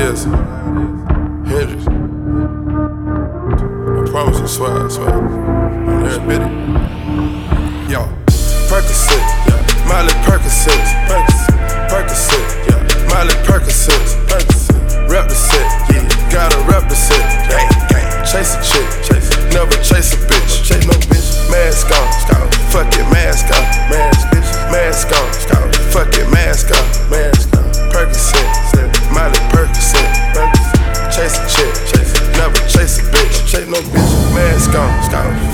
is. Hendrix. I promise you, swear, I swear. Yo, Percocet, yeah. Molly Percocet, Percocet. Molly Percocet. Rep the set. Gotta rep the set. Chase a chick. Never chase a bitch, chase no bitch. Mask on. Fuck it, mask on, mask, bitch. Mask on. Fuck it, mask on, mask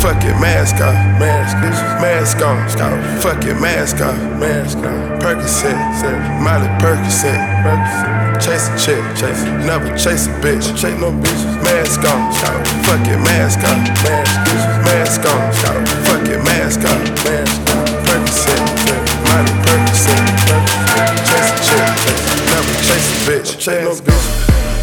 scout. Fuck it, mask on, mask. Mask on, it, mask on, mask on. Percocet, Molly Percocet. Chase a chick, chase. Never chase a bitch, chase no bitch. Mask on, it, mask on, mask. Mask on, scout. Fuck it, mask on, mask on. Percocet, Molly Percocet. Chase a chick. Never chase a bitch, chase no bitch.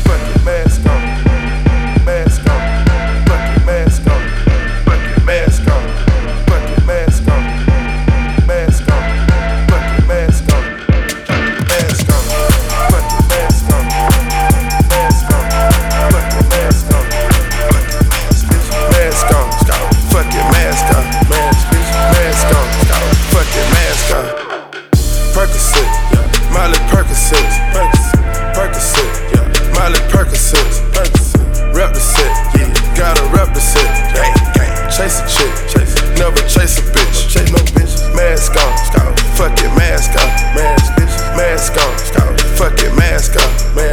Chase a bitch, chase no bitch. Mask on. Fuck it, mask on, mask, bitch. Mask on. Fuck it, mask on, mask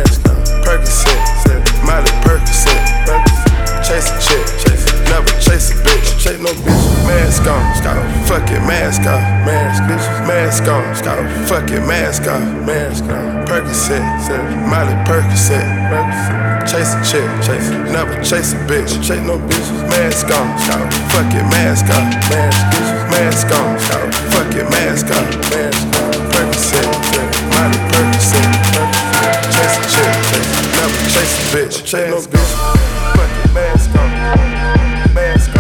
Mask off, mask, bitches, mask on, scout. Fucking mask off, mask on. Percocet, Molly Percocet. Chase a chick, chase, never chase a bitch. Chase no bitches, mask on, scout. Fucking mask off, mask, bitches, mask on, scout. Fucking mask off, mask on. Percocet, Molly Percocet. Chase a chick, chase, never chase a bitch. Chase no bitch, fucking mask on, mask on.